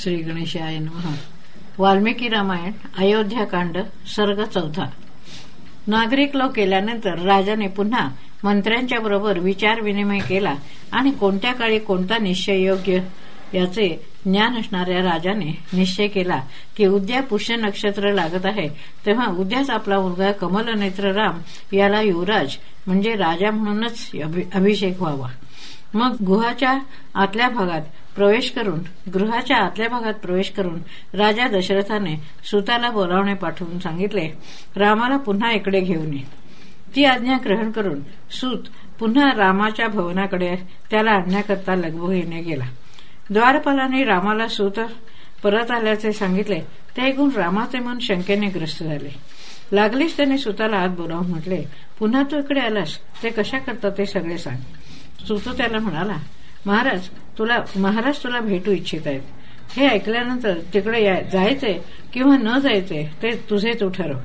श्री गणेशाय नमः. वाल्मिकी रामायण अयोध्याकांड सर्ग चौथा. नागरिक लोक केल्यानंतर राजाने पुन्हा मंत्र्यांच्या बरोबर विचार विनिमय केला आणि कोणत्या काळी कोणता निश्चय योग्य याचे ज्ञान असणाऱ्या राजाने निश्चय केला की उद्या पुष्य नक्षत्र लागत आहे तेव्हा उद्याच आपला मुलगा कमलनेत्र राम याला युवराज म्हणजे राजा म्हणूनच अभिषेक व्हावा. मग गुहाच्या आतल्या भागात प्रवेश करून गृहाच्या आतल्या भागात प्रवेश करून राजा दशरथाने सुताला बोलावणे पाठवून सांगितले रामाला पुन्हा इकडे घेऊन ये. ती आज्ञा ग्रहण करून सूत पुन्हा रामाच्या भवनाकडे त्याला आणण्याकरता येणे गेला. द्वारपालाने रामाला सूत परत आल्याचे सांगितले ते ऐकून रामाचे मन शंकेने ग्रस्त झाले. लागलीच त्याने सुताला आत बोलावून म्हटले पुन्हा तू इकडे आलास ते कशा करता ते सगळे सांग. सुत त्याला म्हणाला महाराज तुला महाराज तुला भेटू इच्छित आहेत. हे ऐकल्यानंतर तिकडे जायचे किंवा न जायचे ते तुझे तू ठरव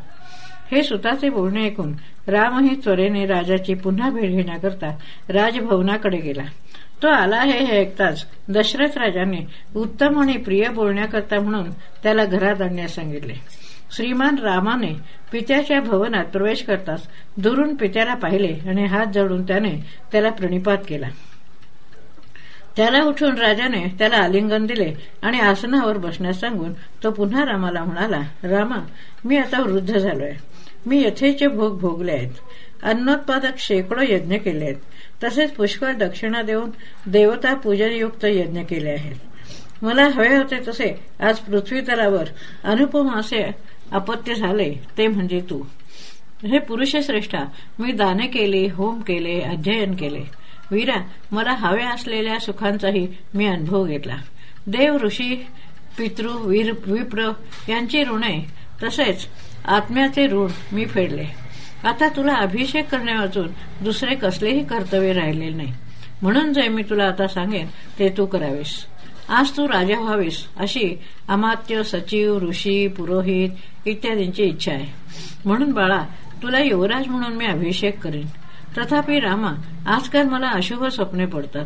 हे सुताचे बोलणे ऐकून रामही त्वरेने राजाची पुन्हा भेट घेण्याकरता राजभवनाकडे गेला. तो आला आहे हे ऐकताच दशरथ राजाने उत्तम आणि प्रिय बोलण्याकरता म्हणून त्याला घरात आणण्यास सांगितले. श्रीमान रामाने पित्याच्या भवनात प्रवेश करताच दुरून पित्याला पाहिले आणि हात जोडून त्याने त्याला प्रणिपात केला. त्याला उठून राजाने त्याला आलिंगन दिले आणि आसनावर बसण्यास सांगून तो पुन्हा रामाला म्हणाला रामा मी आता वृद्ध झालोय. मी यथेचे भोग भोगले आहेत. अन्नोत्पादक शेकडो यज्ञ केले आहेत. तसेच पुष्कळ दक्षिणा देऊन देवता पूजनयुक्त यज्ञ केले आहेत. मला हवे होते तसे. आज पृथ्वी तलावर अनुपम असे अपत्य झाले ते म्हणजे तू. हे पुरुष श्रेष्ठा मी दाने केले होम केले अध्ययन केले. वीरा मला हव्या असलेल्या सुखांचाही मी अनुभव घेतला. देव ऋषी पितृ वीर विप्र यांची ऋणे तसेच आत्म्याचे ऋण मी फेडले. आता तुला अभिषेक करण्यावाचून दुसरे कसलेही कर्तव्य राहिले नाही. म्हणून जे मी तुला आता सांगेन ते तू करावेस. आज तू राजा व्हावीस अशी अमात्य सचिव ऋषी पुरोहित इत्यादींची इच्छा आहे. म्हणून बाळा तुला युवराज म्हणून मी अभिषेक करेन. तथापि रामा आजकाल मला अशुभ स्वप्ने पडतात.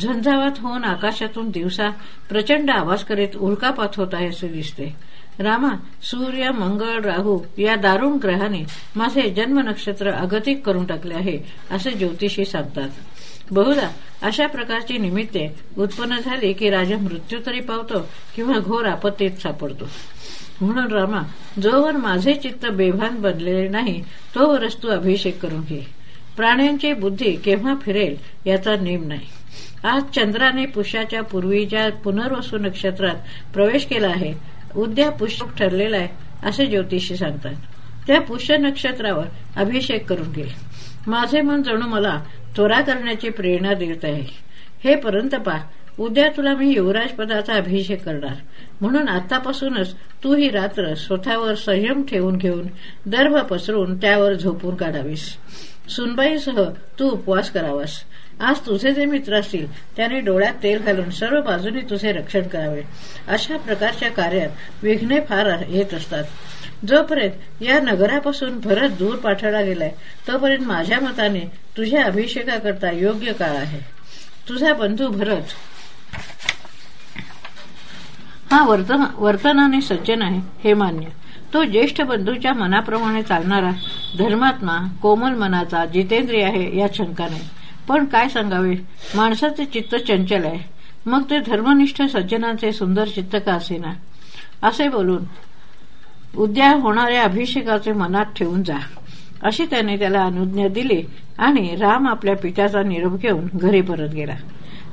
झंझावात होऊन आकाशातून दिवसा प्रचंड आवाज करीत उल्कापात होत आहे असे दिसते. रामा सूर्य मंगळ राहू या दारुण ग्रहाने माझे जन्म नक्षत्र अगतिक करून टाकले आहे असे ज्योतिषी सांगतात. बहुधा अशा प्रकारची निमित्ते उत्पन्न झाली की राजा मृत्यू तरी पावतो किंवा घोर आपत्तीत सापडतो. म्हणून रामा जोवर माझे चित्त बेभान बनलेले नाही तोवरच तू अभिषेक करून घे. प्राण्यांची बुद्धी केव्हा फिरेल याचा नेम नाही. आज चंद्राने पुष्याच्या पूर्वीच्या पुनर्वसू नक्षत्रात प्रवेश केला आहे उद्या पुष्प ठरलेला आहे असे ज्योतिषी सांगतात. त्या पुष्य नक्षत्रावर अभिषेक करून घे. माझे मन जणू मला त्वरा करण्याची प्रेरणा देत आहे. हे परंतपा उद्या तुला मी युवराज पदाचा अभिषेक करणार. म्हणून आतापासूनच तू ही रात्र स्वतःवर संयम ठेवून घेऊन दर्भ पसरून त्यावर झोपून काढावीस. सुनबाईसह तू उपवास करावास. आज तुझे जे मित्र असतील त्याने डोळ्यात तेल घालून सर्व बाजूनी तुझे रक्षण करावे. अशा प्रकारच्या कार्यात विघ्ने फार येत असतात. जोपर्यंत या नगरापासून भरत दूर पाठवला गेलाय तोपर्यंत माझ्या मताने तुझ्या अभिषेकाकरता योग्य काळ आहे. तुझा बंधू भरत. हा वर्तनाने सज्जन आहे हे मान्य. तो ज्येष्ठ बंधूच्या मनाप्रमाणे चालणारा धर्मात्मा कोमल मनाचा जितेंद्रिय आहे या शंका नाही पण काय सांगावे? माणसाचे चित्त चंचल आहे. मग ते धर्मनिष्ठ सज्जनांचे सुंदर चित्त का असेना? असे बोलून उद्या होणाऱ्या अभिषेकाचे मनात ठेवून जा. अशी त्याने त्याला अनुज्ञा दिली आणि राम आपल्या पित्याचा निरोप घेऊन घरी परत गेला.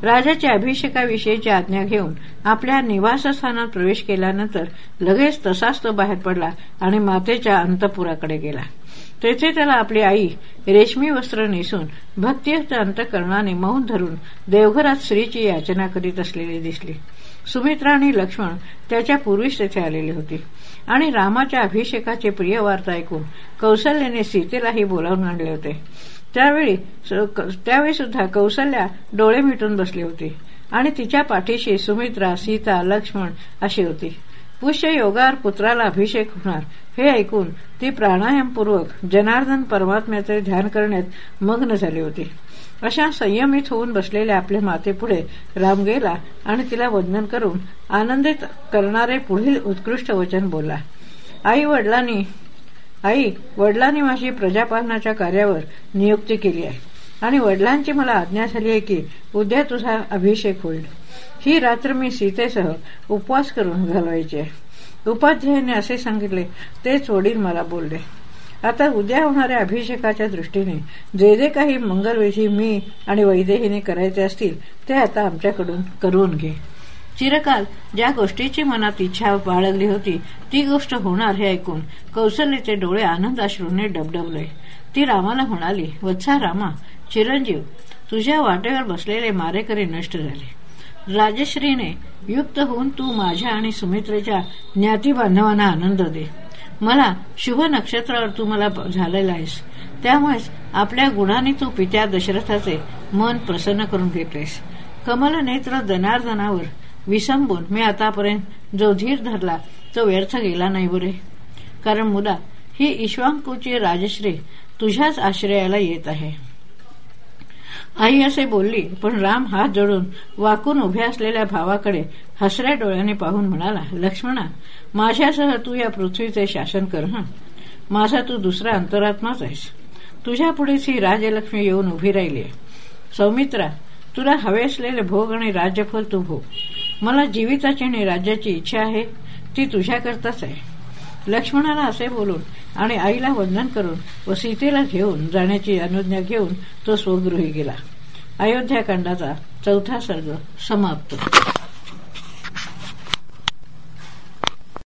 राजाच्या अभिषेकाविषयीची आज्ञा घेऊन आपल्या निवासस्थानात प्रवेश केल्यानंतर लगेच तसाच तो बाहेर पडला आणि मातेच्या अंतपुराकडे गेला. तेथे त्याला आपली आई रेशमी वस्त्र नेसून भक्तियुक्त अंतकरणाने मौन धरून देवघरात स्त्रीची याचना करीत असलेली दिसली. सुमित्रा आणि लक्ष्मण त्याच्या पूर्वीच तेथे आलेले होते. आणि रामाच्या अभिषेकाचे प्रिय वार्ता ऐकून कौशल्याने सीतेलाही बोलावून आणले होते. त्यावेळी त्यावेळी सुद्धा कौशल्या डोळे मिटून बसली होती. आणि तिच्या पाठीशी सुमित्रा सीता लक्ष्मण अशी होती. पुष्य योगार पुत्राला अभिषेक होणार हे ऐकून ती प्राणायामपूर्वक जनार्दन परमात्म्याचे ध्यान करण्यात मग्न झाली होती. अशा संयमित होऊन बसलेल्या आपल्या मातेपुढे राम गेला आणि तिला वंदन करून आनंदित करणारे पुढील उत्कृष्ट वचन बोला. आई वडिलांनी आई वडिलांनी माझी प्रजापालनाच्या कार्यावर नियुक्ती केली आहे. आणि वडिलांची मला आज्ञा झाली आहे की उद्या तुझा अभिषेक होईल. ही रात्र मी सीतेसह उपवास करून घालवायची आहे. उपाध्यायाने असे सांगितले तेच वडील मला बोलले. आता उद्या होणाऱ्या अभिषेकाच्या दृष्टीने जे जे काही मंगलविधी मी आणि वैदेहीने करायचे असतील ते आता आमच्याकडून करून घे. चिरकाल ज्या गोष्टीची मनात इच्छा बाळगली होती ती गोष्ट होणार हे ऐकून कौशल्यचे डोळे आनंदाश्रूने डबडबले. ती रामाला म्हणाली वत्सा रामा चिरंजीव तुझ्या वाटेवर बसलेले मारेकरी नष्ट झाले. राजश्रीने युक्त होऊन तू माझ्या आणि सुमित्रेच्या ज्ञाती बांधवांना आनंद दे. मला शुभ नक्षत्रावर तू मला झालेला आहेस. त्यामुळेच आपल्या गुणाने तू पित्या दशरथाचे मन प्रसन्न करून घेतलेस. कमल नेत्र जनार्दनावर विसंबून मी आतापर्यंत जो धीर धरला तो व्यर्थ गेला नाही बरे. कारण मुला ही ईश्वांकूची राजश्री तुझ्याच आश्रयाला येत आहे. आई असे बोलली पण राम हात जोडून वाकून उभ्या असलेल्या भावाकडे हसऱ्या डोळ्याने पाहून म्हणाला लक्ष्मणा माझ्यासह तू या पृथ्वीचे शासन कर हं. माझा तू दुसरा अंतरात्माच आहेस. तुझ्या पुढेच ही राजलक्ष्मी येऊन उभी राहिली सौमित्रा तुला हवे असलेले भोग आणि राज्यफल तू भोग. मला जीविताची आणि राज्याची इच्छा आहे ती तुझ्याकरताच आहे. लक्ष्मणाला असे बोलून आणि आईला वंदन करून व सीतेला घेऊन जाण्याची अनुज्ञा घेऊन तो स्वगृही गेला. अयोध्याकांडाचा चौथा सर्ग समाप्त.